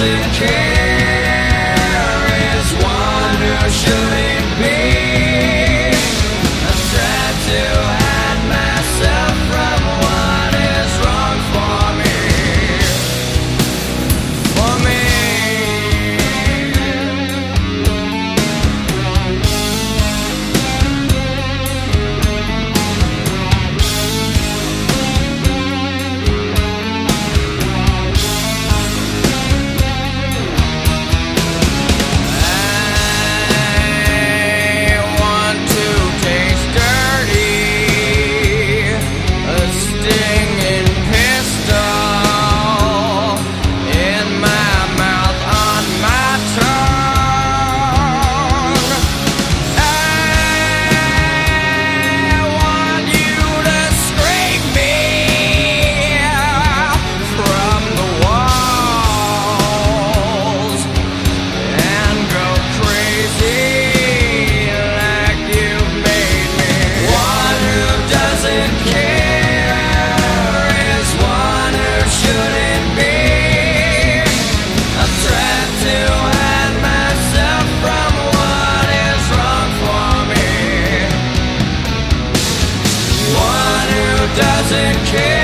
doesn't doesn't care.